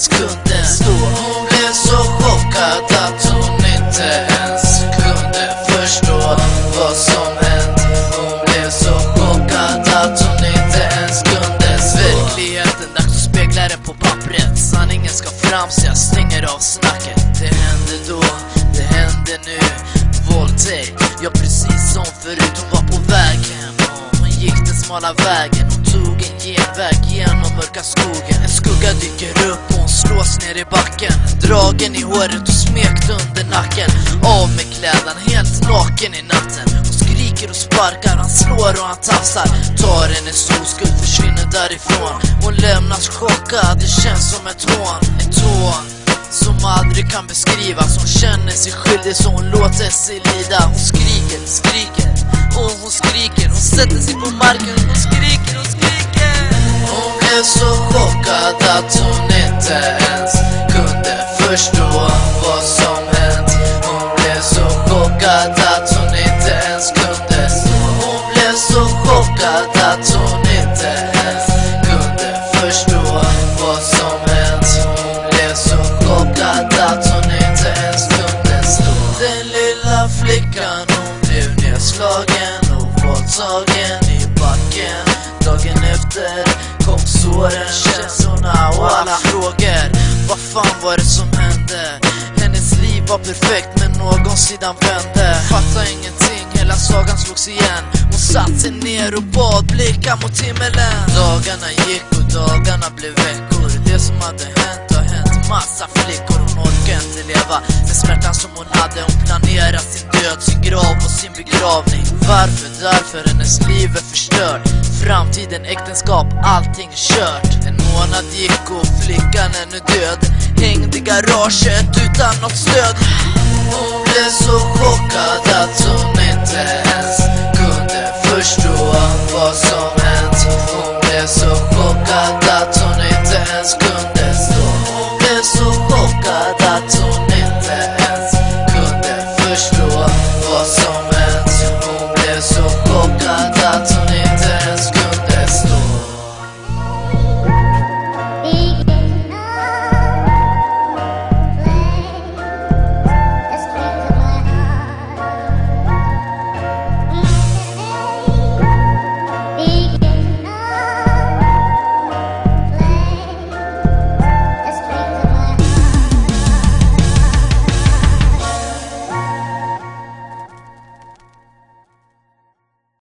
ens kunde stå Hon blev så chockad att hon inte ens kunde förstå vad som hänt. Hon blev så chockad att hon inte ens kunde stå Verkligheten, dags att spegla den på pappret. Sanningen ska fram så jag stänger av snacket. Det hände då, det hände nu. Våldtäkt, ja precis som förut. Hon var på väg hem. Hon gick den smala vägen. Hon tog en genväg genom mörka skogen. En skugga dyker upp slås ner i backen. Dragen i håret och smekt under nacken. Av med kläderna, helt naken i natten. Hon skriker och sparkar, han slår och han tafsar. Tar hennes oskuld, försvinner därifrån. Hon lämnas chockad, det känns som ett hån. Ett hån som aldrig kan beskrivas. Hon känner sig skyldig så hon låter sig lida. Hon skriker, skriker och hon skriker. Hon sätter sig på marken och hon skriker och skriker. Hon blev så chockad att hon inte ens kunde förstå vad som hänt. Hon blev så chockad att hon inte ens kunde stå Hon blev så chockad att hon inte ens kunde förstå vad som hänt. Hon blev så chockad att hon inte ens kunde stå Den lilla flickan hon blev nedslagen och våldtagen i backen. Dagen efter kom såren, känslorna fan var det som hände? Hennes liv var perfekt men någon sidan vände. Fattar ingenting, hela sagan slogs igen. Hon satte sig ner och bad blicka mot himmelen. Dagarna gick och dagarna blev veckor. Det som hade hänt har hänt. Massa flickor, hon orkar inte leva. Med smärtan som hon hade Hon planerat sin död, sin grav och sin begravning. Varför? Därför hennes liv är förstört. Framtiden, äktenskap, allting kört. En månad gick och flickan är nu död. Hängd i garaget utan något stöd. Hon blev så chockad att så